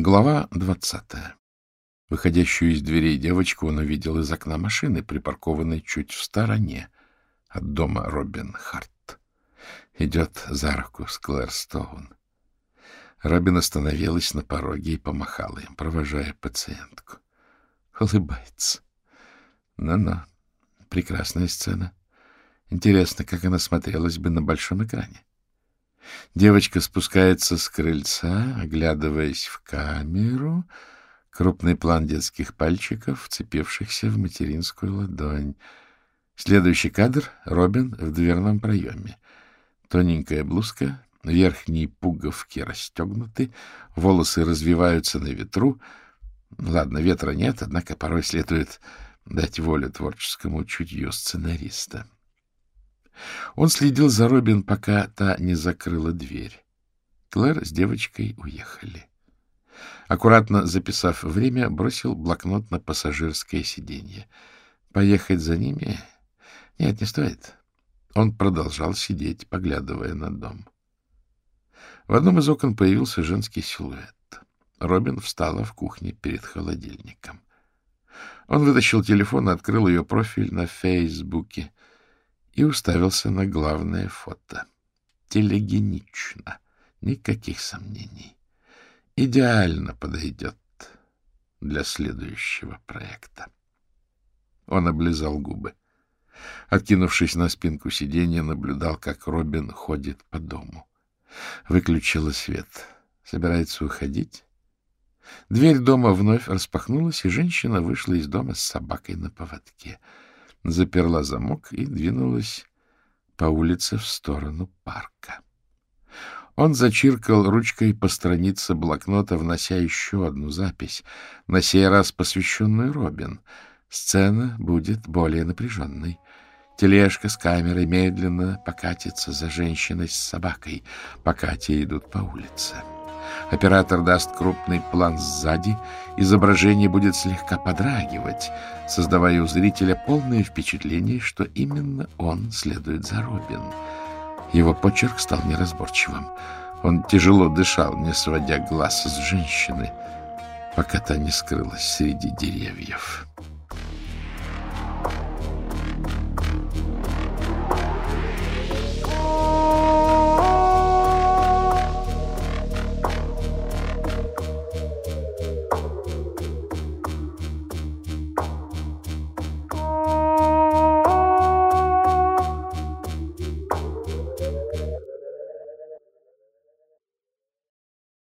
Глава двадцатая. Выходящую из дверей девочку он увидел из окна машины, припаркованной чуть в стороне от дома Робин Харт. Идет за руку с Клэр Стоун. Робин остановилась на пороге и помахала им, провожая пациентку. Улыбается. Ну-ну, прекрасная сцена. Интересно, как она смотрелась бы на большом экране. Девочка спускается с крыльца, оглядываясь в камеру. Крупный план детских пальчиков, вцепившихся в материнскую ладонь. Следующий кадр — Робин в дверном проеме. Тоненькая блузка, верхние пуговки расстегнуты, волосы развиваются на ветру. Ладно, ветра нет, однако порой следует дать волю творческому чутью сценариста. Он следил за Робин, пока та не закрыла дверь. Клэр с девочкой уехали. Аккуратно записав время, бросил блокнот на пассажирское сиденье. Поехать за ними? Нет, не стоит. Он продолжал сидеть, поглядывая на дом. В одном из окон появился женский силуэт. Робин встала в кухне перед холодильником. Он вытащил телефон и открыл ее профиль на Фейсбуке и уставился на главное фото. Телегенично, никаких сомнений. Идеально подойдет для следующего проекта. Он облизал губы. Откинувшись на спинку сиденья, наблюдал, как Робин ходит по дому. Выключила свет. Собирается уходить? Дверь дома вновь распахнулась, и женщина вышла из дома с собакой на поводке — заперла замок и двинулась по улице в сторону парка. Он зачиркал ручкой по странице блокнота, внося еще одну запись, на сей раз посвященную Робин. Сцена будет более напряженной. Тележка с камерой медленно покатится за женщиной с собакой, пока те идут по улице. Оператор даст крупный план сзади, изображение будет слегка подрагивать, создавая у зрителя полное впечатление, что именно он следует за Робин. Его почерк стал неразборчивым. Он тяжело дышал, не сводя глаз с женщины, пока та не скрылась среди деревьев.